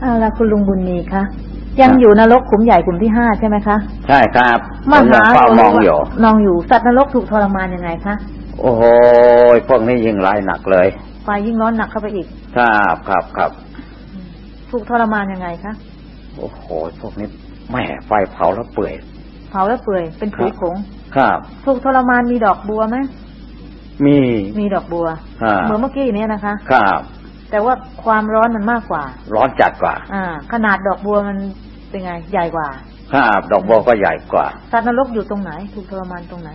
เอาละคุณลุงบุญมีคะยังอยู่นรกขุมใหญ่ขุมที่ห้าใช่ไหมคะใช่ครับผมมยังหาเฝ้ามองอยู่มองอยู่สัตว์นรกถูกทรมานยังไงคะโอ้โหพวกนี้ยิ่งร้ายหนักเลยไฟยิ่งร้อนหนักเข้าไปอีกครับครับครับถูกทรมานยังไงคะโอ้โหพวกนี้แม่ไฟเผาแล้วเปื่อย เผาแล้วเปื่อย เป็นผุยผงครับถูกทรมานมีดอกบัวไหมมีมีดอกบัวอ่าเหมือนเมื่อกี้เนี้นะคะ ครับ แต่ว่าความร้อนมันมากกว่า ร้อนจัดกว่า อ่า ขนาดดอกบัวมันเป็นไง ใหญ่กว่าครับดอกบัวก็ใหญ่กว่าสัตว์นรกอยู่ตรงไหน ถูกทรมานตรงไหน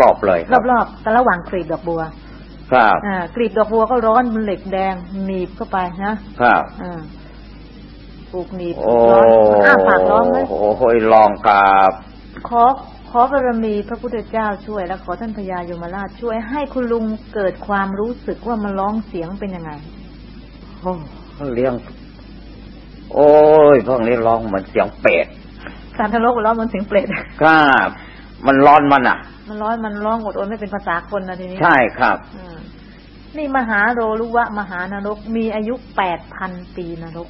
รอบๆเลยครับรอบๆแต่ระหว่างกรีบดอกบัว ครับอ่ากรีบดอกบัวก็ร้อนมันเหล็กแดงหนีบเข้าไปนะครับอ่าปลูกหนีบโอ้ร้อนอ้าปากร้อนไหมโหลองกับขอขอบารมีพระพุทธเจ้าช่วย และขอท่านพญายมราชช่วยให้คุณลุงเกิดความรู้สึกว่ามันร้องเสียงเป็นยังไง โอ้เลี้ยง โอ้ยพวกนี้ร้องเหมือนเสียงเป็ดสารทรกร้องมันเสียงเปรตครับมันร้อนมันอะ มันร้อนมันร้องอดโอนไม่เป็นภาษาคนนะทีนี้ ใช่ครับอืมนี่มหาโรลุวะมหานรก มีอายุแปดพันปีนรก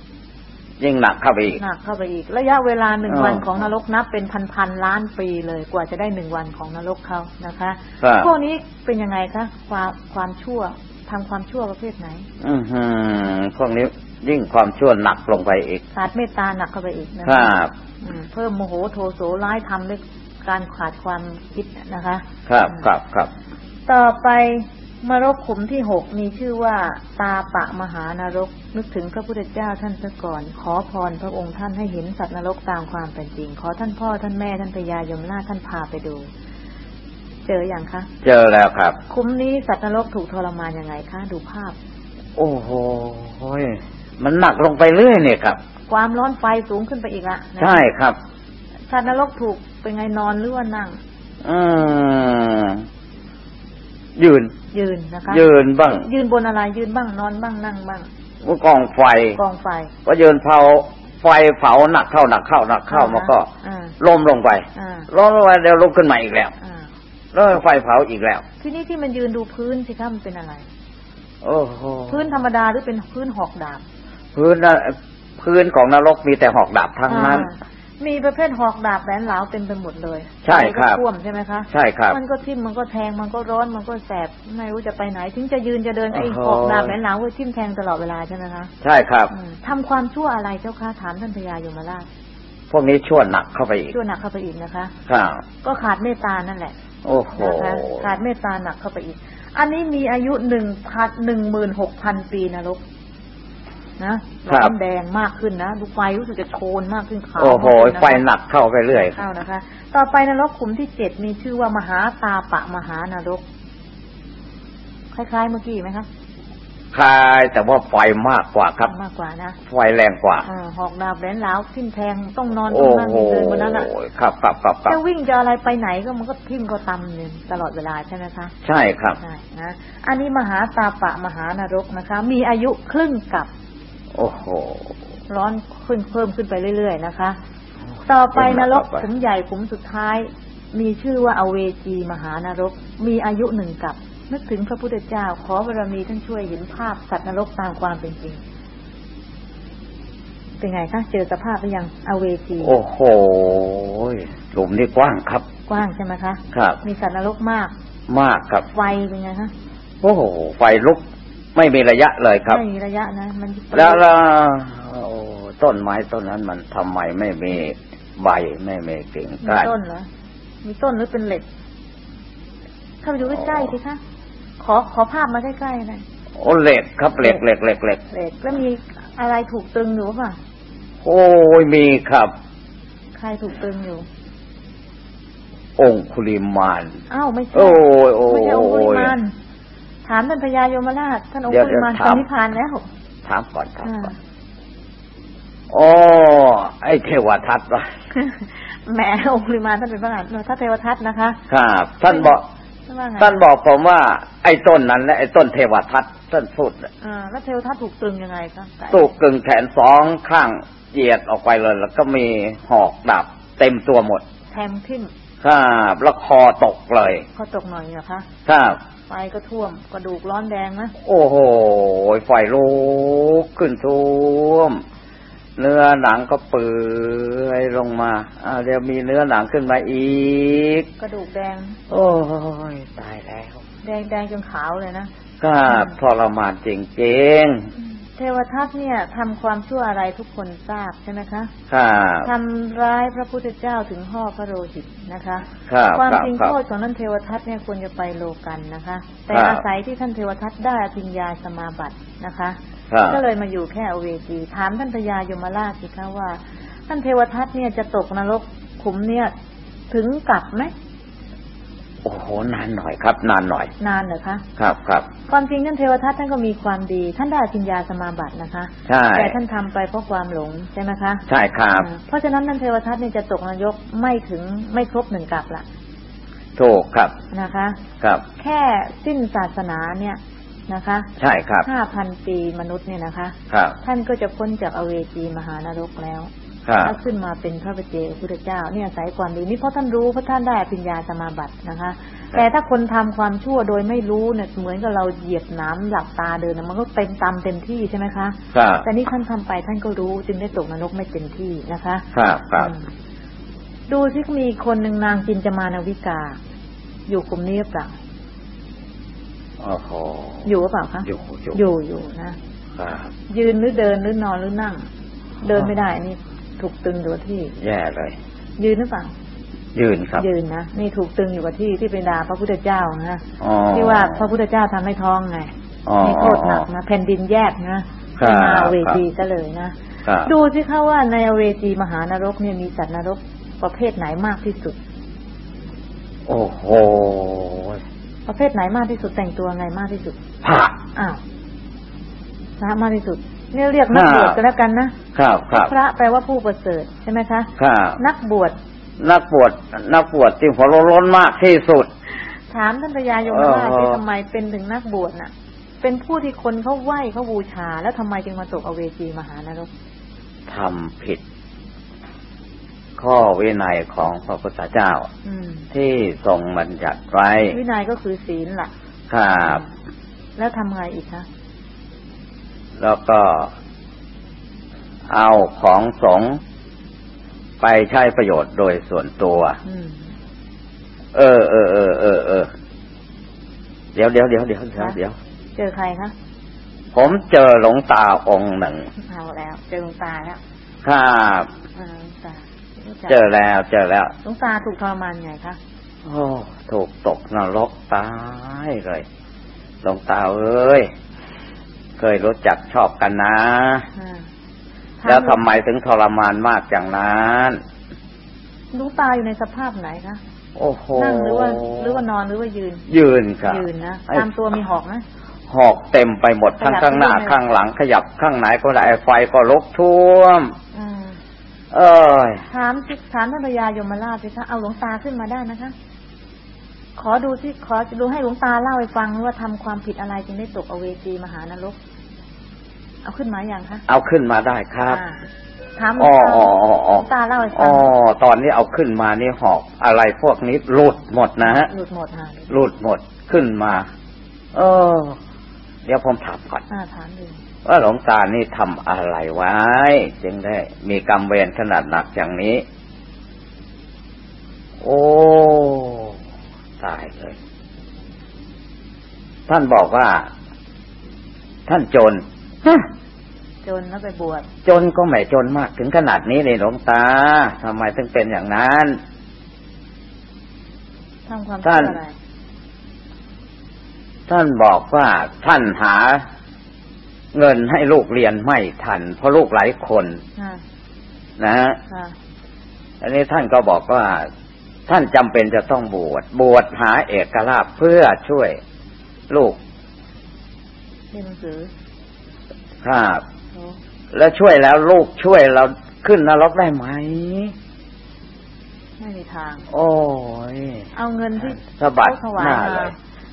ยิ่งหนักเข้าไปอีกหนักเข้าไปอีก ระยะเวลาหนึ่งอ๋อวันของนรกนับเป็นพันพันๆล้านปีเลยกว่าจะได้หนึ่งวันของนรกเขานะคะครับพวกนี้เป็นยังไงคะความความชั่ว ทำความชั่วประเภทไหน อือหือพวกนี้ยิ่งความชั่วหนักลงไปอีกขาดเมตตาหนักเข้าไปอีกนะคคะรับอืมเพิ่มโมโหโทโสร้ายทำด้วยการขาดความคิดนะคะ ครับครับครับ ต่อไปมรกขุมที่หกมีชื่อว่า ตาปะมหานรก นึกถึงพระพุทธเจ้าท่านซะก่อน ขอพรพระองค์ท่านให้เห็นสัตว์นรกตามความเป็นจริง ขอท่านพ่อท่านแม่ท่านพญายมราชท่านพาไปดู เจออย่างคะ เจอแล้วครับ คุ้มนี้สัตว์นรกถูกทรมานยังไงคะ ดูภาพ โอ้โหมันหนักลงไปเรื่อยเนี่ยครับ ความร้อนไฟสูงขึ้นไปอีกละนะใช่ครับสัตว์นรกถูกเป็นไงนอนหรือว่านั่งอืมยืน ยืนนะคะ ยืนบ้าง ยืนบนอะไร ยืนบ้างนอนบ้างนั่งบ้างกองไฟกองไฟ ก็ยืนเผาไฟเผาหนักเข้าหนักเข้าหนักเข้ามันก็อ่าล้มลงไปอ่าล้มลงไปเดี๋ยวลุกขึ้นมาอีกแล้วอ่า แล้วไฟเผาอีกแล้ว ทีนี้ที่มันยืนดูพื้นสิคะมันเป็นอะไร โอ้โหพื้นธรรมดาหรือเป็นพื้นหอกดาบ พื้นน่ะพื้นของนรกมีแต่หอกดาบทั้งนั้นอ่ามีประเภทหอกดาบแหลมเหลาเต็มไปหมดเลย ใช่ครับอะไก็ท่วมใช่ไหมคะ ใช่ครับ มันก็ทิ่มมันก็แทงมันก็ร้อนมันก็แสบไม่รู้จะไปไหนถึงจะยืนจะเดินไอ้โอ้โหหอกดาบแหลมเหลาก็ทิ่มแทงตลอดเวลาใช่ไหมคะ ใช่ครับอืมทำความชั่วอะไรเจ้าค่ะถามท่านพญายมราชพวกนี้ชั่วหนักเข้าไปอีกชั่วหนักเข้าไปอีกนะคะ ครับ ก็ขาดเมตตานั่นแหละ โอ้โหนะคะขาดเมตตาหนักเข้าไปอีก อันนี้มีอายุหนึ่งพันหนึ่งหมื่นหกพันปีนรกนะครัร้บอนแดงมากขึ้นนะดูไฟรู้สึกจะโชนมากขึ้นขาวโอ้โหมากขึ้ะคะไฟหนักเข้าไปเรื่อยเข้านะคะ ต่อไปนรกขุมที่เจ็ดมีชื่อว่ามหาตาปะมหานรก คล้ายๆเมื่อกี้ไหมคะ คลายแต่ว่าไฟมากกว่าครับ มากกว่านะไฟแรงกว่าอ่าหอกดาบแหลมเหลาทิ่มแทงต้องนอนต้โอ้องนั่งโหเดินบนนั้นอะครับครับครับครับจะวิ่งจะอะไรไปไหนก็มันก็ทิ่มก็ตำเนี่ยตลอดเวลาใช่ไหมคะ ใช่ครับใช่นะอันนี้มหาตาปะมหานรกนะคะ มีอายุครึ่งกับ โอ้โหร้อนขึ้นเพิ่มขึ้นไปเรื่อยๆนะคะ ต่อไปนรกต่อไปขุมใหญ่ขุมสุดท้าย มีชื่อว่าอเวจีมหานรก มีอายุหนึ่งกับ นึกถึงพระพุทธเจ้า ขอบารมีท่านช่วยเห็นภาพสัตว์นรกตามความเป็นจริง เป็นไงคะเจอสภาพหรือยังอเวจีโอ้โหหลุมนี่กว้างครับ กว้างใช่ไหมคะครับ มีสัตว์นรกมาก มากครับ ไฟเป็นไงคะโอ้โหไฟลุกไม่มีระยะเลยครับไม่มีระยะนะมันแล้วแล้วโอ้ต้นไม้ต้นนั้นมันทำไมไม่มีใบไม่มีกิ่งมีก้านต้นเหรอมีต้นหรือเป็นเหล็กเข้าไปดูใกล้ๆสิคะ ขอขอภาพมาใกล้ๆหน่อยโอ้เหล็กครับเหล็กเหล็กเหล็กเหล็กเหล็กแล้วมีอะไรถูกตรึงอยู่ป่ะ โอ้ยมีครับ ใครถูกตรึงอยู่ องคุลิมานอ้าวไม่ใช่โอ้ยโอ้ไม่ยใช่องคุลิโอ้ยมานถามท่านพญายมราชท่านองเดี๋ยวคุลิมานเดี๋ยวตถามอนนิพพานแล้ว ถามก่อนถามอ่าก่อนอ๋อไอ้เทวทัตวะแหมองคุลิมานท่านเป็นพระอรหันต์ท่านเทวทัตนะคะ ครับ ท่านบอก ท่านว่าไงท่านบอกผมว่า ไอ้ต้นนั้นและไอ้ต้นเทวทัตท่านพูดน่ะอ่าแล้วเทวทัตถูกตรึงยังไงคะตูกกึ่งแขนสองข้างเหยียดออกไปเลย แล้วก็มีหอกดาบเต็มตัวหมด แทงทิ่มครับแล้วคอตกเลยเขาตกหน่อยนะคะครับไฟก็ท่วมกระดูกร้อนแดงนะ โอ้โหไฟลุกขึ้นท่วม เนื้อหนังก็เปื่อยลงมาอ่าเดี๋ยวมีเนื้อหนังขึ้นมาอีก กระดูกแดง โอ้ยตายแล้ว แดงแดงจนขาวเลยนะก็ทรมานจริงเทวทัตเนี่ยทำความชั่วอะไรทุกคนทราบใช่ไหมคะๆครับทำร้ายพระพุทธเจ้าถึงห่อพระโลหิตนะคะครับความครับจริงครับโทษของท่านเทวทัตเนี่ยควรจะไปโลกันนะคะ แต่ครับอาศัยที่ท่านเทวทัตได้อภิญญาสมาบัตินะคะครับ ก็เลยมาอยู่แค่อเวจี ถามท่านพญายมราชสิคะว่า ท่านเทวทัตเนี่ยจะตกนรกขุมเนี่ย ถึงกลับไหมโอ้โหนานหน่อยครับ นานหน่อย นานเหรอคะครับครับความจริงท่านเทวทัตท่านก็มีความดี ท่านได้อภิญญาสมาบัตินะคะใช่แต่ท่านทำไปเพราะความหลงใช่ไหมคะใช่ครับอ่าเพราะฉะนั้นท่านเทวทัตเนี่ยจะตกนรกไม่ถึงไม่ครบหนึ่งกลับละถูกครับนะคะ ครับ แค่สิ้นศาสนาเนี่ย นะคะ ใช่ครับห้าพันปีมนุษย์เนี่ยนะคะ ครับ ท่านก็จะพ้นจากอเวจีมหานรกแล้วครับถ้าขึ้นมาเป็นพระประเจกพุทธเจ้า เนี่ยอาศัยความดีนี่เพราะท่านรู้เพราะท่านได้อภิญญาสมาบัตินะคะ แต่ถ้าคนทำความชั่วโดยไม่รู้เนี่ยเหมือนกับเราเหยียบน้ำหลับตาเดินน่ะมันก็เต็มตามเต็มที่ใช่ไหมคะครับแต่นี่ท่านทำไปท่านก็รู้จึงได้ตกนรกไม่เต็มที่นะคะ ครับครับอืมดูที่มีคนหนึ่งนางจินจามานวิกา อยู่กลุ่มนี้หรือเปล่าโอ้โหอยู่หรือเปล่าคะอยู่อยู่อยู่อยู่นะครับยืนหรือเดินหรือนอนหรือนั่ง เดินไม่ได้นี่ถูกตึงอยู่กับที่ แย่เลย ยืนหรือเปล่ายืนครับ ยืนนะนี่ถูกตึงอยู่กับที่ที่เป็นดาพระพุทธเจ้านะอ๋อที่ว่าพระพุทธเจ้าทำให้ท้องไงอ๋อนี่โทษหนักนะแผ่นดินแยกนะครับเป็นนาเวจีซะเลยนะครับดูสิคะว่าในอเวจีมหานรกเนี่ยมีสัตว์นรกประเภทไหนมากที่สุด โอ้โห ประเภทไหนมากที่สุดแต่งตัวไงมากที่สุดพระอ้าวพระมากที่สุดเนี่ยเรียกนักบวชกันแล้วกันนะครับครับพระแปลว่าผู้ประเสริฐใช่ไหมคะครับนักบวชนักบวชนักบวชที่หัวโล้นมากที่สุด ถามท่านพญายมราชเออที่ทำไมเป็นถึงนักบวชน่ะ เป็นผู้ที่คนเขาไหว้เขาบูชา แล้วทำไมจึงมาตกอเวจีมหานรกทำผิด ข้อวินัยของพระพุทธเจ้าอืมที่ทรงบัญญัติไว้ วินัยก็คือศีลล่ะ ครับ แล้วทำไงอีกคะ แล้วก็เอาของสงฆ์ไปใช้ประโยชน์โดยส่วนตัวอืมเออเออเออเออเออเดี๋ยวเดี๋ยวเดี๋ยวเดี๋ยวเดี๋ยวเดี๋ยวเจอใครคะผมเจอหลวงตาองค์หนึ่งเอาแล้ว เจอหลวงตาแล้วครับอ่าหลวงตารู้จัก เจอแล้ว เจอแล้วหลวงตาถูกทรมานไงคะโอ้ถูกตกนรกตายเลยหลวงตาเอ้ยเคยรู้จักชอบกันนะอ่าแล้วทำไมถึงทรมานมากอย่างนั้นหลวงตาอยู่ในสภาพไหนคะโอ้โหนั่งหรือว่าหรือว่านอนหรือว่ายืน ยืนครับยืนนะไอ้ตามตัวมีหอกนะหอกเต็มไปหมดทั้งขยับข้างหน้าไม่ได้ข้างหลังขยับข้างไหนก็ได้ไฟก็ลุกท่วมอืม เอ้ยถามสิถามท่านพญายมราชสิคะเอาหลวงตาขึ้นมาได้นะคะ ขอดูที่ขอดูให้หลวงตาเล่าให้ฟังว่าทำความผิดอะไรจึงได้ตกอเวจีมหานรก เอาขึ้นมาอย่างคะเอาขึ้นมาได้ครับอ่าถามหลอ๋วองตาอ๋ออ๋อหลอ๋อวงตาเล่าให้ฟัอ๋งอตอนนี้เอาขึ้นมานี่หอกอะไรพวกนี้หลุดหมดนะฮะหลุดหมดค่ะหลุดหมดขึ้นมา เออ เดี๋ยวผมถามก่อนอ่าถามดู ว่าหลวงตานี่ทำอะไรไว้ จึงได้ มีกรรมเวรขนาดหนักอย่างนี้ โอ้ตายเลย ท่านบอกว่า ท่านจนฮะจนแล้วไปบวชจนก็ไม่จนมากถึงขนาดนี้เลยหลวงตาทำไมถึงเป็นอย่างนั้นทำความท่าชั่นวอะไรท่านบอกว่าท่านหา เงินให้ลูกเรียนไม่ทัน เพราะลูกหลายคนอ่านะฮะค่ะอันนี้ท่านก็บอกว่า ท่านจำเป็นจะต้องบวชบวชหาเอกราชเพื่อช่วยลูกเรียนหนังสือครับโอ้แล้วช่วยแล้วลูกช่วยเราขึ้นนรกได้ไหมไม่มีทาง โอ้ยเอาเงินที่สะบัดเขาถวาหยน้ามาเลย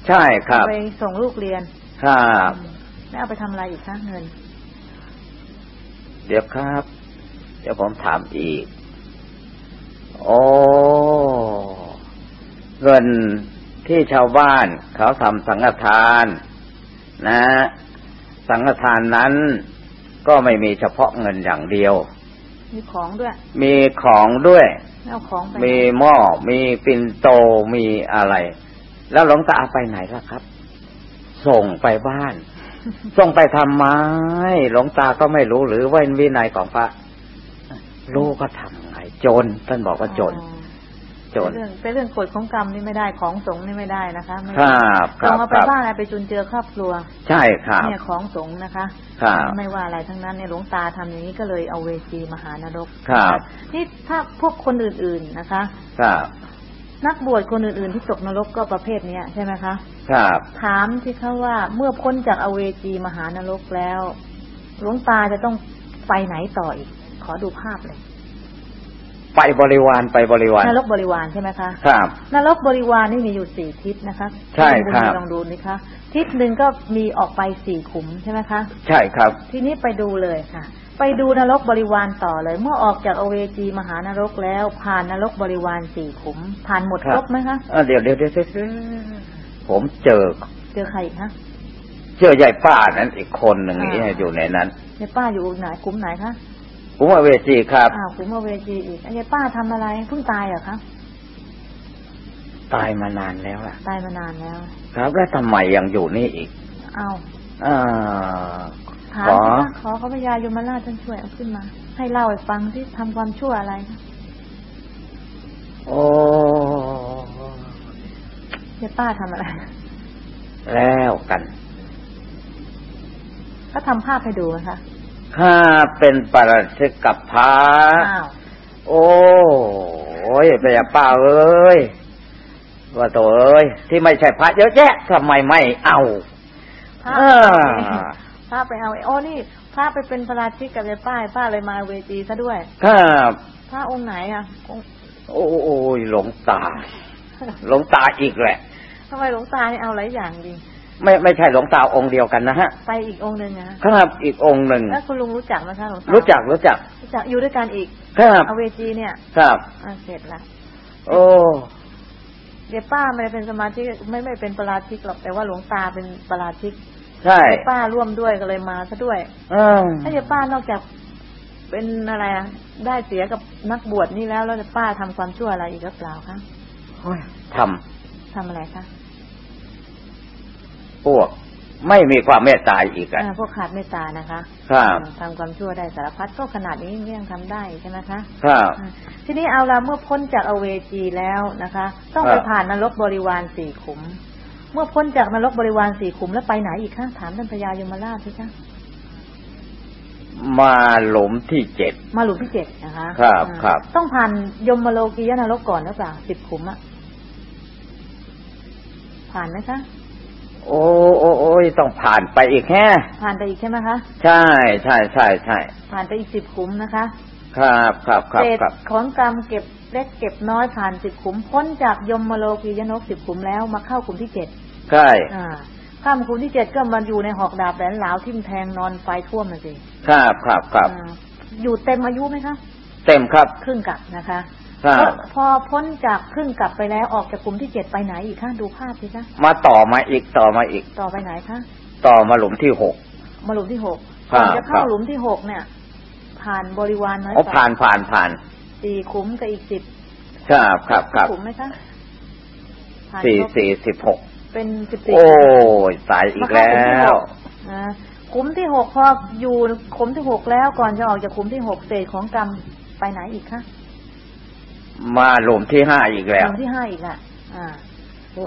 ใช่ครับเอาไปส่งลูกเรียน ครับอืม แล้วเอาไปทำอะไรอีกคะเงิน เดี๋ยวครับ เดี๋ยวผมถามอีก โอ้เงินที่ชาวบ้านเขาทำสังฆทาน นะ สังฆทานนั้นก็ไม่มีเฉพาะเงินอย่างเดียว มีของด้วย มีของด้วยเอาของไปมีหม้อ มีปิ่นโต มีอะไร แล้วหลวงตาไปไหนล่ะครับ ส่งไปบ้าน ส่งไปทำไมหลวงตาก็ไม่รู้หรือว่าวินัยของพระรู้ก็ทำไงจนท่านบอกว่าจนอ๋อจนเป็นเรื่องเป็นเรื่องกฎของกรรมนี่ไม่ได้ของสงฆ์นี่ไม่ได้นะคะไม่คได้รับคลรัองบเอาคไปรับบ้านอะไรไปจุนเจือครอบครัว ใช่ครับเนี่ยของสงฆ์นะคะครับไม่ว่าอะไรทั้งนั้นเนี่ยหลวงตาทำอย่างนี้ก็เลยเอาเวจีมหานรกครับนี่ถ้าพวกคนอื่นๆนะคะ ครับ นักบวชคนอื่น ๆ ที่ตกนรกก็ประเภทเนี้ยใช่ไหมคะ ครับ ถามที่เขาว่าเมื่อพ้นจากอเวจีมหานรกแล้ว หลวงตาจะต้องไปไหนต่ออีก ขอดูภาพเลย ไปบริวารไปบริวารนรกบริวารใช่ไหมคะ ครับ นรกบริวารนี่มีอยู่สี่ทิศนะคะ ใช่ครับณลองดูนี่คะทิศหนึ่งก็มีออกไปสี่ขุมใช่ไหมคะ ใช่ครับ ทีนี้ไปดูเลยค่ะ ไปดูนรกบริวารต่อเลย เมื่อออกจากอเวจีมหานรกแล้ว ผ่านนรกบริวารสี่ขุม ผ่านหมดครับครบไหมคะเออเดี๋ยวเดี๋ยวเดี๋ยวเดี๋ยวผมเจอ เจอใครอีกคะเจอใหญ่ป้านั้นอีกคนหนึ่งอ่านี่อยู่ในนั้นยายป้าอยู่ไหนขุมไหนคะผมว่าเวจีครับอ้าวขุมอเวจีอีกยายป้าทำอะไรเพิ่งตายเหรอคะตายมานานแล้วล่ะ ตายมานานแล้ว ครับแล้วทำไมยังอยู่นี่อีกอ้าวอ่า ถามขอสิคะขอเขาพญายมราชท่านช่วยเอาขึ้นมา ให้เล่าให้ฟังที่ทำความชั่วอะไรคะโอ้ยายป้าทำอะไร แล้วกันก็ทำภาพให้ดูนะคะข้าเป็นปรชิกกับพระอ้าวโอ้ยไปอย่าป้าเอ้ยว่าโตเอ้ยที่ไม่ใช่พระเยอะแยะทำไมไม่เอาพระเออ พระไปเอาโอ้นี่พระไปเป็นพระราชิกกับยายป้าป้าเลยมาเวทีซะด้วย ครับพระองค์ไหนอะองค์โอ้ยหลงตา หลงตาอีกแหละทำไมหลวงตาเนี่ยเอาหลายอย่างจริงไม่ไม่ใช่หลวงตาองค์เดียวกันนะฮะ ไปอีกองค์หนึ่งนะฮะครับอีกองค์หนึ่งแล้วคุณลุงรู้จักไหมคะหลวงตารู้จักรู้จักรู้จักอยู่ด้วยกันอีกครับเอาเวทีเนี่ย ครับอะเสร็จละโอ้เดี๋ยวป้าไม่ได้เป็นสมาชิกไม่ไม่เป็นประราชิกหรอกแต่ว่าหลวงตาเป็นประราชิก ใช่เดี๋ยวป้าร่วมด้วยก็เลยมาซะด้วยอืมถ้าเดี๋ยวป้านอกจากเป็นอะไรอะได้เสียกับนักบวชนี่แล้วแล้วเดี๋ยวป้าทำความชั่วอะไรอีกหรือเปล่าคะโอ้ยททำอะไรคะำพวกไม่มีความเมตตาอีกอะอ่าพวกขาดเมตตานะคะครับทำความชั่วได้สารพัดก็ขนาดนี้ยังทำได้ใช่ไหมคะครับอ่าทีนี้เอาละเมื่อพ้นจากอเวจีแล้วนะคะ ต้องไปครับผ่านนรกบริวารสี่ขุม เมื่อพ้นจากนรกบริวารสี่ขุมแล้วไปไหนอีกคะถามท่านพญายมราชสิคะมาหลุมที่เจ็ดมาหลุมที่เจ็ดนะคะ ครับอ่าครับต้องผ่านยมโลกียนรกก่อนหรือเปล่าสิบขุมอะผ่านไหมคะโอ้โอ้โอ้ยต้องผ่านไปอีกแค่ผ่านไปอีกใช่ไหมคะ ใช่ใช่ใช่ใช่ผ่านไปอีกสิบขุมนะคะ ครับครับครับเศษครับของกรรมเก็บ เล็กเก็บน้อยผ่านสิบขุม พ้นจากยมโลกียนรกสิบขุมแล้วมาเข้าขุมที่เจ็ดใช่อ่าข้ามขุมที่เจ็ดก็มาอยู่ในหอกดาบแหลนหลาวทิ่มแทงนอนไฟท่วมนะสิครับครับครับอ่าอยู่เต็มอายุไหมคะเต็มครับครึ่งกับนะคะครับพอพ้นจากครึ่งกลับไปแล้วออกจากกลุ่มที่เจ็ดไปไหนอีกคะดูภาพสิคะมาต่อมาอีกต่อมาอีก ต่อไปไหนคะต่อมาหลุมที่หกมาหลุมที่หกครัก่อบนจะเข้าครับหลุมที่หกเนี่ย ผ่านบริวารน้อยอ๋อผ่านผ่านผ่าน สี่ขุมกับอีกสิบครับครับครับขุมไหมคะผ่านสี่ครบสี่สิบหกเป็นสิบสี่โอ้ยตายอีกแล้วอ่าขุมที่หกพออยู่ขุมที่หกแล้วก่อนจะออกจากขุมที่หกเศษของกรรมไปไหนอีกคะมาหลุมที่ห้าอีกแล้วขุมที่ห้าอีกอะ อ่า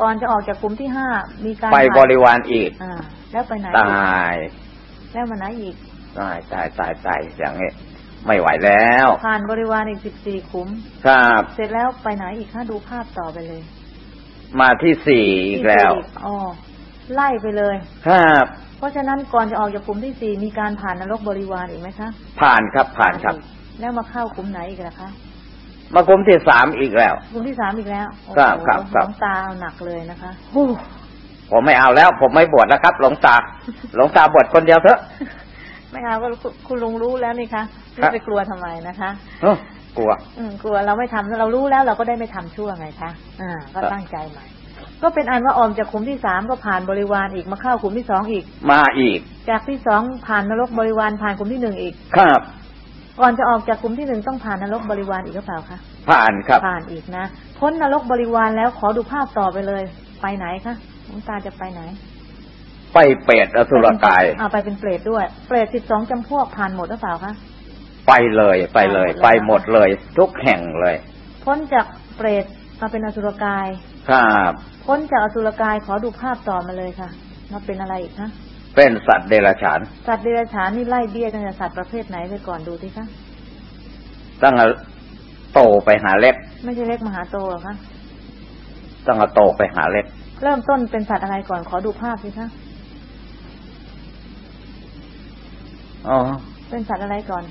ก่อนจะออกจากขุมที่ห้ามีการไปบผ่านริวารอีกอ่าแล้วไปไหนตอีกาย แล้วมาไหนอีกตายตายตายตายอย่างนี้ ไม่ไหวแล้ว ผ่านบริวารอีกสิบสี่ขุมครับ เสร็จแล้วไปไหนอีกคะดูภาพต่อไปเลย มาที่สี่อีกแล้วที่สี่อ๋อไล่ไปเลย ครับ เพราะฉะนั้นก่อนจะออกจากขุมที่สี่มีการผ่านนรกบริวารอีกไหมคะ ผ่านครับผ่านครับอีกแล้วมาเข้าขุมไหนอีกล่ะคะมากลุ่มที่สามอีกแล้วขุมที่สามอีกแล้วโอ้โหครับครับครับหลวงตาเอาหนักเลยนะคะผมไม่เอาแล้ว ผมไม่บวชแล้วครับ หลวงตา หลวงตาบวชคนเดียวเถอะ ไม่เอาก็คุณคุณลุงรู้แล้วนี่คะครันี่บไปกลัวทำไมนะคะเอ้อกลัว อืมกลัวเราไม่ทำเรารู้แล้วเราก็ได้ไม่ทำชั่วไงคะอ่าก็ครับตั้งใจใหม่ก็เป็นอันว่าออกจากขุมที่สามก็ผ่านบริวารอีกมาเข้าขุมที่สองอีก มาอีก จากที่สองผ่านนรกบริวารผ่านขุมที่หนึ่งอีก ครับ ก่อนจะออกจากขุมที่หนึ่งต้องผ่านนรกบริวารอีกหรือเปล่าคะผ่านครับ ผ่านอีกนะพ้นนรกบริวารแล้วขอดูภาพต่อไปเลย ไปไหนคะหลวงตาจะไปไหน ไปเปรตอสุรกายอ่าไปเป็นเปรตด้วย เปรตสิบสองจำพวกผ่านหมดหรือเปล่าคะไปเลยไปเลย ไปหมดเลย ทุกแห่งเลย พ้นจากเปรตมาเป็นอสุรกาย ครับ พ้นจากอสุรกายขอดูภาพต่อมาเลยค่ะมาเป็นอะไรอีกคะเป็นสัตว์เดรัจฉาน สัตว์เดรัจฉานนี่ไล่เบี้ยตั้งแต่สัตว์ประเภทไหนไปก่อนดูสิคะตั้งแต่โตไปหาเล็ก ไม่ใช่เล็กมหาโตหรอคะตั้งแต่โตไปหาเล็ก เริ่มต้นเป็นสัตว์อะไรก่อนขอดูภาพสิคะ อ๋อเป็นสัตว์อะไรก่อน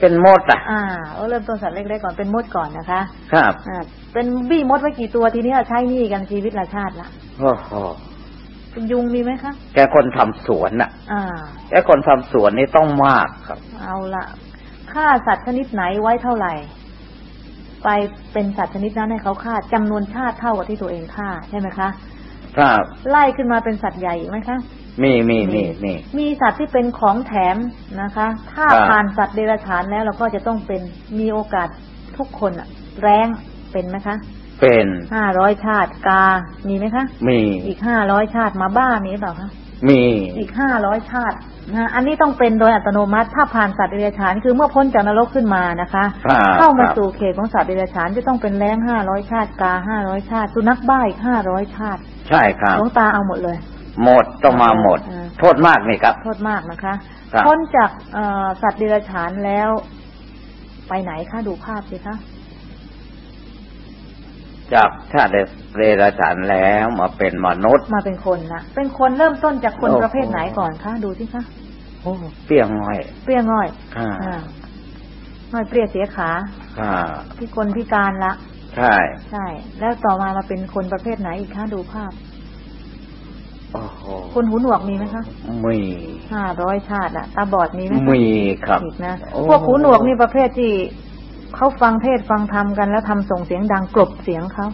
เป็นมดอะ อ่าเอาเริ่มต้นสัตว์เล็กๆก่อนเป็นมดก่อนนะคะ ครับอ่าเป็นบี้มดไว้กี่ตัวทีนี้ใช้หนี่กันชีวิตละชาติละโอ้โหเป็นยุงมีไหมคะแกคนทำสวนน่ะ อ่า แกคนทำสวนนี่ต้องมากครับ เอาละฆ่าสัตว์ชนิดไหนไว้เท่าไหร่ ไปเป็นสัตว์ชนิดนั้นให้เขาฆ่าจำนวนชาติเท่ากับที่ตัวเองฆ่าใช่ไหมคะ ครับไล่ขึ้นมาเป็นสัตว์ใหญ่อีกไหมคะ มีมีมีมีมีสัตว์ที่เป็นของแถมนะคะ ถ้าครับผ่านสัตว์เดรัจฉานแล้วเราก็จะต้องเป็นมีโอกาสทุกคนอะแรงเป็นไหมคะ เป็นห้าร้อยชาติกา มีไหมคะ มีอีกห้าร้อยชาติมาบ้ามีหรือเปล่าคะมีอีกห้าร้อยชาตินะอันนี้ต้องเป็นโดยอัตโนมัติ ถ้าผ่านสัตว์เดรัจฉานคือเมื่อพ้นจากนรกขึ้นมานะคะครับเข้ามาครับสู่เขตของสัตว์เดรัจฉานจะต้องเป็นแรงห้าร้อยชาติกาห้าร้อยชาติสุนัขบ้าอีกห้าร้อยชาติ ใช่ครับหลวงตาเอาหมดเลย หมดต้องมาหมดอ่าโทษมากนี่ครับ โทษมากนะคะครับพ้นจากเอ่อสัตว์เดรัจฉานแล้ว ไปไหนคะดูภาพสิคะจากชาติเดรัจฉานแล้วมาเป็นมนุษย์ มาเป็นคนละเป็นคนเริ่มต้นจากคนโอ้โหประเภทไหนก่อนคะดูสิคะโอ้เปรี้ยงง่อยเปรี้ยง่อยค่ะอ่าง่อยเปรี้ยเสียขาค่ะพิกลพิการละ ใช่ ใช่ แล้วต่อมามาเป็นคนประเภทไหนอีกคะดูภาพโอ้โห คนหูหนวกมีไหมคะมีห้าร้อยชาติอะตาบอดมีไหมคะมีครับอีกนะโอ้พวกหูหนวกนี่ประเภทที่เขาฟังเทศฟังธรรมกันแล้วทำส่งเสียงดังกลบเสียงเขา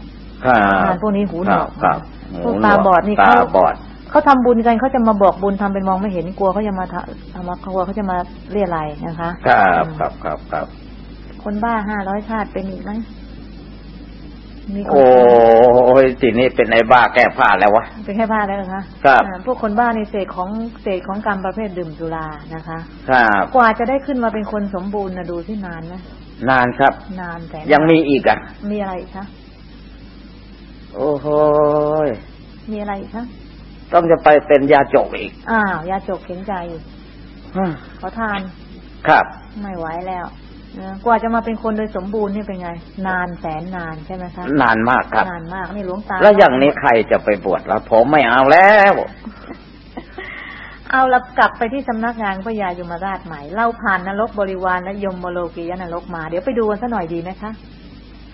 ครับอ่าพวกนี้หูหนวกครับพวกหูหนตาบอดนี่ตาเขาบอดเขาทำบุญกันเขาจะมาบอกบุญทำเป็นมองไม่เห็นกลัวเขาจะมาทำทำมากลัวเขาจะมาเรียอะไรยนะคะ ครับครับครับครับคนบ้าห้าร้อยชาติเป็นอีกไหมมีคน โอ้ยทีนี้เป็นไอ้บ้าแก้ผ้าแล้ววะ เป็นแค่บ้าแล้วเหรอคะครับอ่าพวกคนบ้าในเศษของเศษของกรรมประเภทดื่มสุรานะคะ ครับ กว่าจะได้ขึ้นมาเป็นคนสมบูรณ์นะดูที่นานไหมนานครับ นานแต่ยังมีอีกอะ มีอะไรอีกคะโอ้โหยมีอะไรอีกคะต้องจะไปเป็นยาจกอีก อ้าวยาจกเข็นใจอีกขอทาน ครับ ไม่ไหวแล้วนะ กว่าจะมาเป็นคนโดยสมบูรณ์นี่เป็นไง นานแสนนานใช่ไหมคะนานมากครับ นานมากนี่หลวงตา แล้วอย่างนี้ใครจะไปบวชแล้วผมไม่เอาแล้ว เอาละกลับไปที่สำนักงานพระยายมราชใหม่เล่าผ่านนรกบริวารและยมโลกียนรกมา เดี๋ยวไปดูกันสักหน่อยดีไหมคะ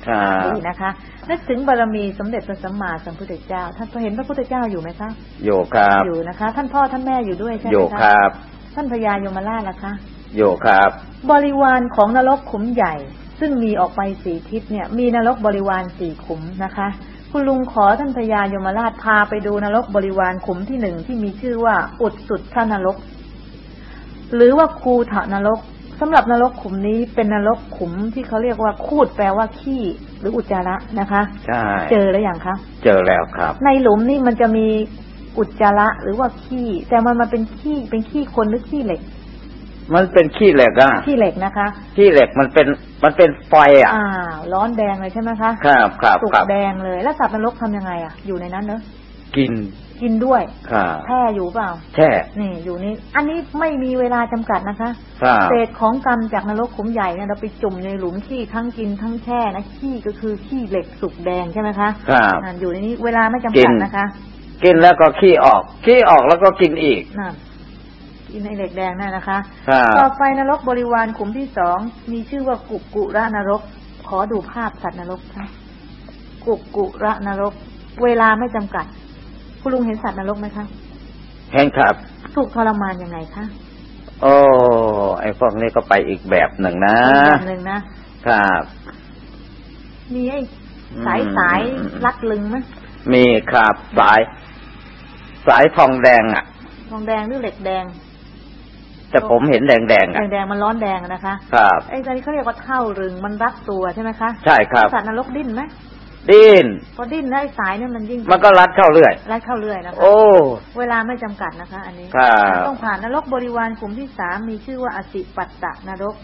ครับดีนะคะนึกถึงบารมีสมเด็จพระสัมมาสัมพุทธเจ้า ท่านเห็นพระพุทธเจ้าอยู่ไหมคะอยู่ครับ อยู่นะคะ ท่านพ่อท่านแม่อยู่ด้วยใช่ไหอมยู่คะครับ ท่านพญายมราชล่ะคะ อยู่ครับ บริวารของนรกขุมใหญ่ ซึ่งมีออกไปสี่ทิศเนี่ย มีนรกบริวารสี่ขุมนะคะ คุณลุงขอท่านพญายมราชพาไปดูนรกบริวารขุมที่หนึ่งที่มีชื่อว่าอุดสุดทนรก หรือว่าคูถนรกสำหรับนรกขุมนี้เป็นนรกขุมที่เขาเรียกว่าคูดแปลว่าขี้หรืออุจจาระนะคะใช่เจอแล้วอย่างคะเจอแล้วครับ ในหลุมนี่มันจะมีอุจจาระหรือว่าขี้แต่มันมาเป็นขี้เป็นขี้คนหรือขี้เหล็ก มันเป็นขี้เหล็กอะขี้เหล็กนะคะขี้เหล็กมันเป็นมันเป็นไฟอะอ่าร้อนแดงเลยใช่ไหมคะครับครับสุกครับแดงเลย แล้วสัตว์นรกทำยังไงอะ อยู่ในนั้นเนอะกินกินด้วยครับแช่อยู่เปล่าแช่นี่อยู่นี่ อันนี้ไม่มีเวลาจำกัดนะคะครับเศษของกรรมจากนรกขุมใหญ่เนี่ยเราไปจุ่มในหลุมขี้ทั้งกินทั้งแช่นะขี้ก็คือขี้เหล็กสุกแดงใช่ไหมคะครับอ่าอยู่ในนี้เวลาไม่จำกิกัดนนะคะ กินแล้วก็ขี้ออก ขี้ออกแล้วก็กินอีก นั่นกินในเหล็กแดงนั่นนะคะครับต่อไปนรกบริวารขุมที่สองมีชื่อว่ากุกกุระนรก ขอดูภาพสัตว์นรกค่ะกุกกุระนรก เวลาไม่จำกัด คุณลุงเห็นสัตว์นรกไหมคะเห็นครับ ถูกทรมานยังไงคะโอ้ไอ้พวกนี้ก็ไปอีกแบบหนึ่งนะอีกอย่างหนึ่งนะครับ มีไอ้สายสายรัดลึงไหมมีครับสาย สายทองแดงอะ ทองแดงหรือเหล็กแดง แต่ผมเห็นแดงแดงแดอะงแดงมันร้อนแดงอะนะคะ ครับไอ้ตอนนี้เขาเรียกว่าเท่ารึงมันรักตัวใช่ไหมคะ ใช่ครับสัตว์นรกดิ้นไหมดิ้นพอดิ้นแล้วไอ้สายเนี่ยมันยิ่ง มันก็รัดเข้าเรื่อยไล่เข้าเรื่อยนะคะโอ้เวลาไม่จำกัดนะคะ อันนี้ครับต้องผ่านนรกบริวารกลุ่มที่สามมีชื่อว่าอสิปัตตะนรก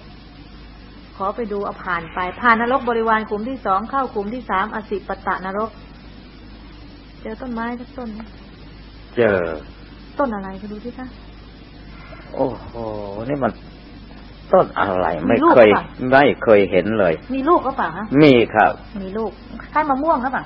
ขอไปดูเอาผ่านไป ผ่านนรกบริวารกลุ่มที่สองเข้ากลุ่มที่สามอสิปัตตะนรก เจอต้นไม้สักต้นไหมเจอ ต้นอะไรไปดูที่คะ โอ้โห นี่มันต้นอะไรไม่มีลูกเคยปะไม่เคยเห็นเลย มีลูกหรือเปล่าคะมีครับ มีลูกคล้ายมะม่วงหรือเปล่า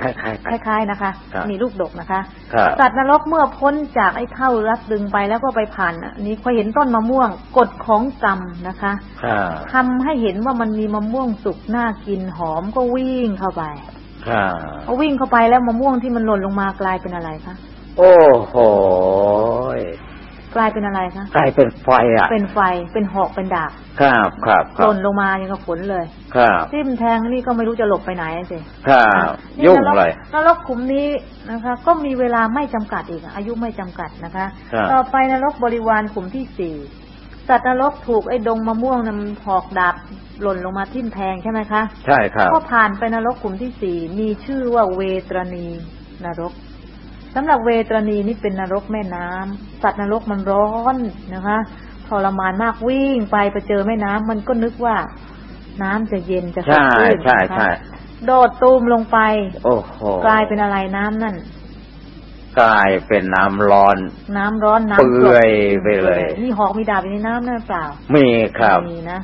คล้ายๆคกันล้ายๆนะคะครับมีลูกดกนะคะครับสัตว์นรกเมื่อพ้นจากไอ้เท่ารัดดึงไปแล้วก็ไปผ่านอันนี้พอเห็นต้นมะม่วงกฎของกรรมนะคะครับทำให้เห็นว่ามันมีมะม่วงสุกน่ากินหอมก็วิ่งเข้าไปครับพอวิ่งเข้าไปแล้วมะม่วงที่มันหล่นลงมากลายเป็นอะไรคะ โอ้โหกลายเป็นอะไรคะกลายเป็นไฟอะ เป็นไฟเป็นหอกเป็นดาบครับครับคหรับล่นลงมาอย่างกับฝนเลย ครับทิ่มแทงนี่ก็ไม่รู้จะหลบไปไหนสิครับนี่ยุ่งนรกเลยนรกขุมนี้นะคะ ก็มีเวลาไม่จำกัดอีกอะอายุไม่จำกัดนะคะครับต่อไปนรกบริวารขุมที่สี่สัตว์นรกถูกไอ้ดงมะม่วงนำหอกดาบหล่นลงมาทิ่มแทงใช่ไหมคะ ใช่ครับก็ผ่านไปนรกกลุ่มที่สี่มีชื่อว่าเวตรณีนรก สำหรับเวตรณีนี่เป็นนรกแม่น้ำสัตว์นรกมันร้อนนะคะทรมานมากวิ่งไปไปเจอแม่น้ำมันก็นึกว่า น้ำจะเย็นจะสดใช่ชื่นใช่นะคะใช่โดดตูมลงไป โอ้โหกลายเป็นอะไรน้ำนั่นกลายเป็นน้ำร้อน น้ำร้อนน้ำเปื่อยไปเลยมีหอกมีดาบอยู่ในน้ำนั่นหรือเปล่ามีครับมีนะ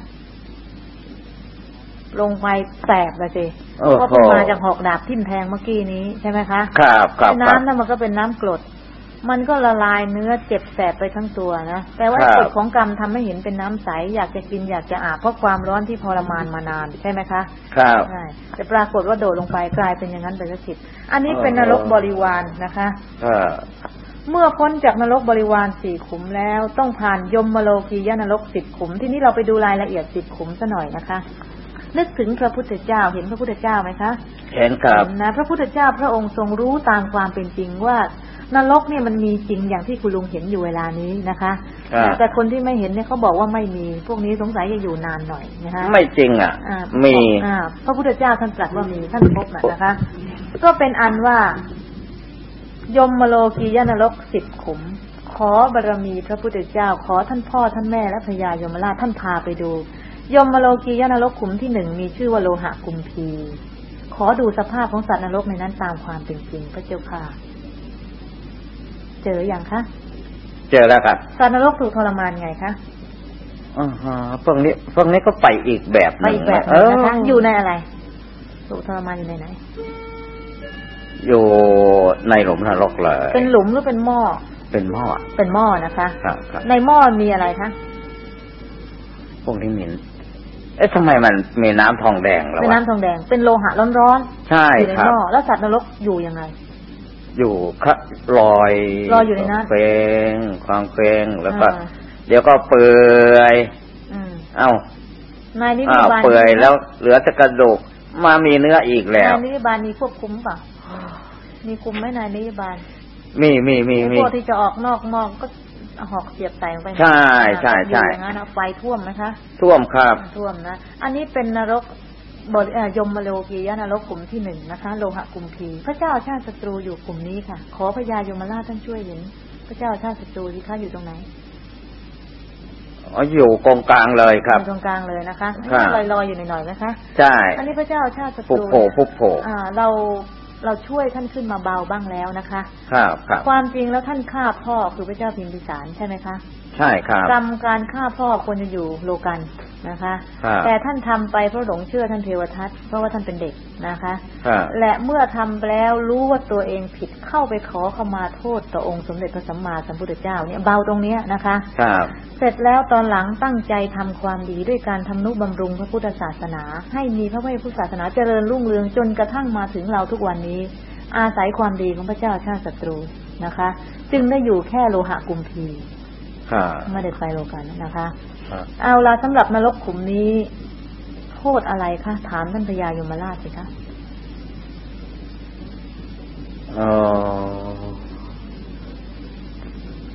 ลงไปแสบเลยสิโอ้โหก็เพิ่งมาจากหอกดาบทิ่มแทงเมื่อกี้นี้ใช่ไหมคะครับครับไอ้ครับน้ำนั่นมันก็เป็นน้ำกรด มันก็ละลายเนื้อเจ็บแสบไปทั้งตัวนะแต่ว่าครับกฎของกรรมทำให้เห็นเป็นน้ำใส อยากจะกินอยากจะอาบเพราะความร้อนที่ทรมานมานานใช่ไหมคะ ครับใช่แต่ปรากฏว่าโดดลงไปกลายเป็นอย่างนั้นไปสักทีอันนี้เป็นนรกบริวารนะคะครับเมื่อพ้นจากนรกบริวารสี่ขุมแล้วต้องผ่านยมโลกียนรกสิบขุม ที่นี้เราไปดูรายละเอียดสิบขุมซะหน่อยนะคะ นึกถึงพระพุทธเจ้าเห็นพระพุทธเจ้าไหมคะเห็นครับเห็นนะพระพุทธเจ้าพระองค์ทรงรู้ตามความเป็นจริงว่านรกเนี่ยมันมีจริงอย่างที่คุณลุงเห็นอยู่เวลานี้นะคะครับแต่คนที่ไม่เห็นเนี่ยเขาบอกว่าไม่มี พวกนี้สงสัยจะอยู่นานหน่อยนะคะไม่จริงอะอ่ามีอ่าพระพุทธเจ้าท่านตรัสว่ามีท่านพบนะนะคะ ก็เป็นอันว่ายมโลกียนรกสิบขุม ขอบารมีพระพุทธเจ้า ขอท่านพ่อท่านแม่และพญายมราชท่านพาไปดู ยมโลกียนรกขุมที่หนึ่งมีชื่อว่าโลหะกุมพี ขอดูสภาพของสัตว์นรกในนั้นตามความเป็นจริงพระเจ้าค่ะ เจออย่างคะ เจอแล้วครับ สัตว์นรกถูกทรมานไงคะอ่าฮะพวกนี้พวกนี้ก็ไปอีกแบบหไปนึ่งอีกแบบหเอนึงอนะคะอยู่ในอะไร ถูกทรมานอยู่ในไหน อยู่ในหลุมนรกเลย เป็นหลุมหรือเป็นหม้อ เป็นหม้อ เป็นหม้อนะคะ ครับครับในหม้อมีอะไรคะพวกนี้มี เอ๊ะทำไมมันมีน้ำทองแดงแล้วเป็นวะน้ำทองแดง เป็นโลหะร้อนใช่ๆอยู่ในครัหบม้อแล้วสัตว์นรกอยู่ยังไง อยู่ครับลอยลอยอยู่ในนั้นเฟงความเฟงแล้วก็อ่าเดี๋ยวก็เปื่อยอืมเอ้านายนิอ้าติวบาลเปื่อยแล้วเหลือแต่กระดูกมามีเนื้ออีกแล้วนายนิติบาลมีควบคุมเปล่ามีคุมไหมนายนิติบาลมีมีมีมีพวกที่จะออกนอกหมอกก็เอา หอกเสียบใส่ลงไปใช่ใช่ใช่อยู่อย่างนั้นเอาไฟท่วมไหมคะ ท่วมครับท่วมนะอันนี้เป็นนรกบริเอ่อยมโลกียนรกกลุ่มที่หนึ่งนะคะ โลหะกลุ่มพีพระเจ้าชาติศัตรูอยู่กลุ่มนี้ค่ะ ขอพญายมราชท่านช่วยเห็น พระเจ้าชาติศัตรูที่คะอยู่ตรงไหนอ๋ออยู่กองกลางเลยครับอยู่ตรงกลางเลยนะคะครับลอยลอยๆอยู่หน่อยๆนะคะ ใช่ อันนี้พระเจ้าชาติศัตปุรูบโผปุบโผอ่า เรา เราช่วยท่านขึ้นมาเบาบ้างแล้วนะคะ ครับครับความจริงแล้วท่านฆ่าพ่อคือพระเจ้าพิมพิสารใช่ไหมคะ ใช่ครับกรรมการฆ่าพ่อควรจะอยู่โลกันนะคะครับแต่ท่านทำไปเพราะหลงเชื่อท่านเทวทัตเพราะว่าท่านเป็นเด็กนะคะครับและเมื่อทำไปแล้วรู้ว่าตัวเองผิดเข้าไปขอขมาโทษต่อองค์สมเด็จพระสัมมาสัมพุทธเจ้าเนี่ยเบาตรงเนี้ยนะคะครับเสร็จแล้วตอนหลังตั้งใจทำความดีด้วยการทำนุบำรุงพระพุทธศาสนา ให้มีพระพุทธศาสนาเจริญรุ่งเรืองจนกระทั่งมาถึงเราทุกวันนี้ อาศัยความดีของพระเจ้าชาติศัตรูนะคะ จึงได้อยู่แค่โลหะกุมพีครับ ไม่ได้ไปโลกันนะคะเอาละสำหรับนรกขุมนี้ โทษอะไรคะ ถามท่านพญายมราชสิคะ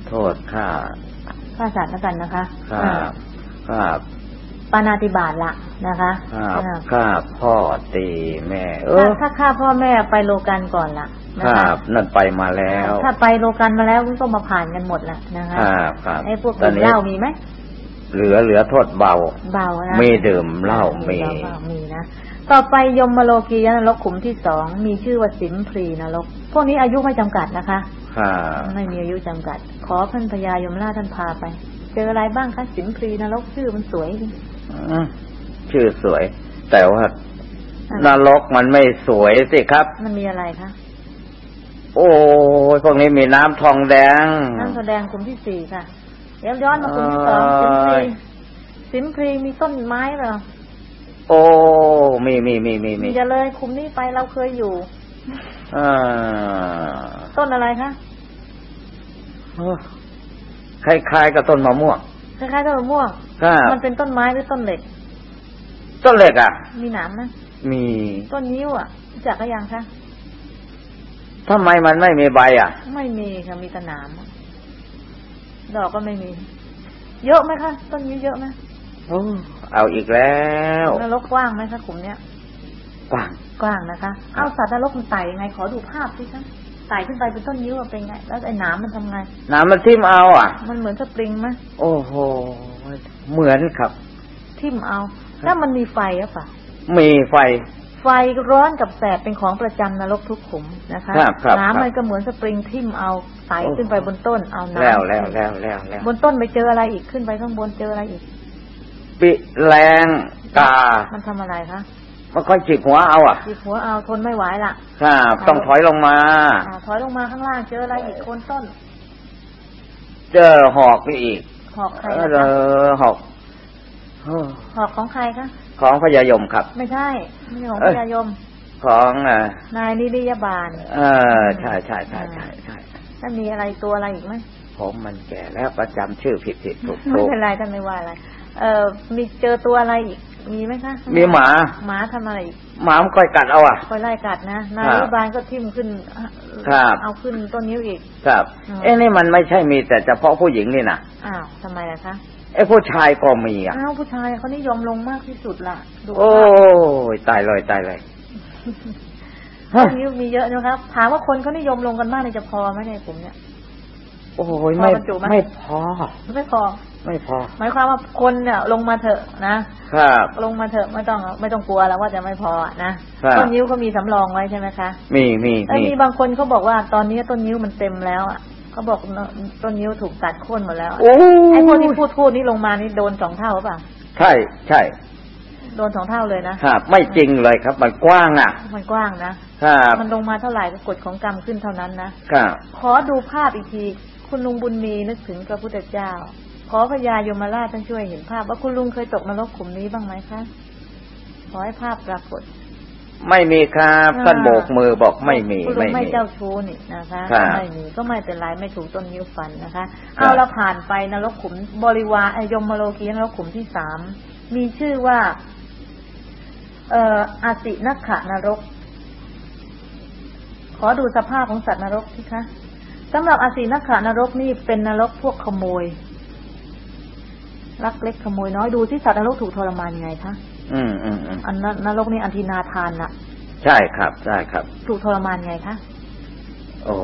โทษฆ่าฆ่าสัตว์แล้วกันนะคะฆ่าฆ่า ปานาติบาตละนะคะครับอ่าข้าพ่อตีแม่เอถ้าอถ้าฆ่าพ่อแม่ไปโลกันก่อนละนะครัคะบนั่นไปมาแล้ว ถ้าไปโลกันมาแล้วก็มาผ่านกันหมดละนะคะครับครับไอ้พวกตอดื่นมนี้เหล้ามีไหมเหลือเหลือโทษเบา เบานะมีดื่มเหล้ามีเหล้ามีนะต่อไปยมโลกียนรกขุมที่สองมีชื่อว่าสิมพรีนรกพวกนี้อายุไม่จำกัดนะคะครับไม่มีอายุจำกัด ขอท่านพญายมราชท่านพาไป เจออะไรบ้างคะสิมพรีนรกชื่อมันสวยจริงอืม ชื่อสวย แต่ว่านรกมันไม่สวยสิครับ มันมีอะไรคะโอ้ยพวกนี้มีน้ำทองแดงนั่นแสดงกลุ่มที่สี่ค่ะเดี๋ยวย้อนมากลุ่มที่สองสิมพรีสิมพรีมีต้นไม้เหรอโอ้มีมีมีมีมีอย่าเลยคุมนี้ไปเราเคยอยู่อ่าต้นอะไรคะคล้ายๆกับต้นมะม่วง คล้ายๆต้นมะม่วงครับมันเป็นต้นไม้หรือต้นเหล็ก ต้นเหล็กอะ มีหนามไหมมีต้นนิ้วอะรู้จักก็ยังคะทำไมมันไม่มีใบอะ ไม่มีค่ะมีแต่หนามอะดอกก็ไม่มี เยอะไหมคะต้นนิ้วเยอะไหมโอ้เอาอีกแล้วนรกกว้างไหมคะกลุ่มเนี้ยกว้างกว้างนะคะ เอาสัตว์นรกมันไต่ยังไงขอดูภาพสิคะ ไต่ขึ้นไปเป็นต้นนิ้วอะเป็นไง แล้วไอ้หนามมันทำไงน้ำมันทิ่มเอาอะ มันเหมือนสปริงไหมโอ้โห เหมือนครับ ทิ่มเอาถ้ามันมีไฟหรือเปล่ามีไฟ ไฟร้อนกับแสบเป็นของประจำนรกทุกขุมนะคะครับครับน้ำครับมันก็เหมือนสปริงทิ่มเอาไต่ขึ้นไปบนต้นเอาน้ำแล้วแล้วแล้วแล้วแล้วบนต้นไปเจออะไรอีกขึ้นไปข้างบนเจออะไรอีก ปิแรงกา มันทำอะไรคะมัน ค่อยจิกหัวเอาอะจิกหัวเอาทนไม่ไหวละครับต้องถอยลงมาอ่าถอยลงมาข้างล่างเจออะไรอีกโคนต้น เจอหอกนี่อีก หอกใครเอนะคะอหอกเออหอกของใครคะของพญายมครับ ไม่ใช่ไม่ใช่ของเอ้พยญายม ของอ่านายนิริยบาลเออใช่ใช่ใช่ใช่ใช่ถ้ามีอะไรตัวอะไรอีกไหมผมมันแก่แล้วประจำชื่อผิดผิดถูกไม่ถูกเป็นไรท่านไม่ว่าอะไร เออมีเจอตัวอะไรอีก มีไหมคะมีหมา หมาทำอะไรอีกหมามันค่อยกัดเอาอะคอยไล่กัดนะนายครับนิริบาลก็ทิ่มขึ้นครับเอาขึ้นต้นนิ้วอีก ครับอืมเอ้นี่มันไม่ใช่มีแต่เฉพาะผู้หญิงนี่นะอ้าวทำไมล่ะคะไอ้ผู้ชายก็มีอะอ้าวผู้ชายเขานิยมลงมากที่สุดล่ะดูโอ้ยตายเลยตายเลยต้นนิ้วมีเยอะนะครับถามว่าคนเขานิยมลงกันมากเลยจะพอไหมในกลุ่มเนี้ย โอ้ยพอไม่บรรจุไหมไม่พอ ไม่พอ ไม่พอ หมายความว่าคนเนี่ย ลงมาเถอะนะครับลงมาเถอะไม่ต้องไม่ต้องกลัวแล้วว่าจะไม่พอนะครับต้นนิ้วเขามีสำรองไว้ใช่ไหมคะ มีมีแล้วมีมีบางคนเขาบอกว่าตอนนี้ต้นนิ้วมันเต็มแล้วอะเขาบอกต้นนิ้วถูกตัดโค่นหมดแล้วอะโอ้ไอ้พวกที่พูดพูดนี่ลงมานี่โดนสองเท่าหรือเปล่าใช่ใช่โดนสองเท่าเลยนะครับไม่จริงเลยครับ มันกว้างอะ มันกว้างนะครับมันลงมาเท่าไหร่ก็กฎของกรรมขึ้นเท่านั้นนะครับขอดูภาพอีกที คุณลุงบุญมีนึกถึงพระพุทธเจ้า ขอพญายมราชท่านช่วยเห็นภาพ ว่าคุณลุงเคยตกนรกขุมนี้บ้างไหมคะขอให้ภาพปรากฏ ไม่มีครับอ่าท่านโบกมือบอกไม่มีคุณลุไม่งไม่มีเจ้าชู้นี่นะคะครับไม่มีก็ไม่เป็นไรไม่ถูกต้นนิ้วฟันนะคะครับเอาเราผ่านไปนรกขุมบริวารไอยมโลกีนรกขุมที่สามมีชื่อว่า เอ่ออาตินักขะนรก ขอดูสภาพของสัตว์นรกสิคะ สำหรับอาตินักขะนรกนี่เป็นนรกพวกขโมยลักเล็กขโมยน้อยดูที่สัตว์นรกถูกทรมานยังไงคะอืมอืมอืมอันนนรกนี่อันทินาทานน่ะใช่ครับใช่ครับ ถูกทรมานยังไงคะโอ้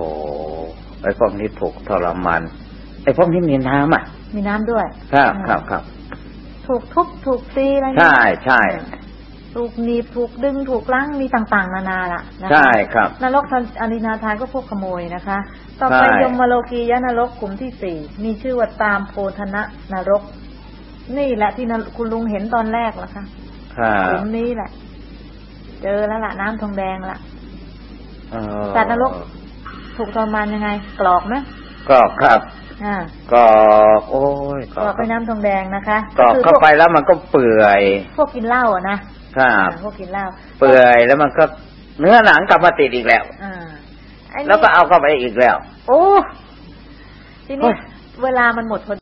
ไอ้พวกนี้ถูกทรมานไอ้พวกนี้มีน้ำอะ มีน้ำด้วย ครับอืมครับครับถูกทุบถูกตีอะไรใช่ใช่ ถูกหนีบถูกดึงถูกล้างมีต่างๆ นานาล่ะนะคะใช่ครับนรกทันอนินาทานก็พวกขโมยนะคะ ต่อไปใช่ยมโลกียนรกกลุ่มที่สี่มีชื่อว่าตามโพธนะนรก นี่แหละที่นรคุณลุงเห็นตอนแรกล่ะคะครักบลุ่มนี้แหละ เจอแล้วล่ะน้ำทองแดงละเอ่อสัตว์นรกถูกทรมานยังไง กรอกไหมก็ครับอ่าก็โอ้ยกรอกด้วยน้ำทองแดงนะคะกรอกคืเข้าพวกไปแล้วมันก็เปื่อย พวกกินเหล้าอะนะ ครับอ่าพวกกินเหล้าเปื่อยแล้วมันก็เนื้อหนังกลับมาติดอีกแล้วอ่าไอ้นี่แล้วก็เอาเข้าไปอีกแล้ว โอ้ทีเฮ้นี้ยเวลามันหมดพอ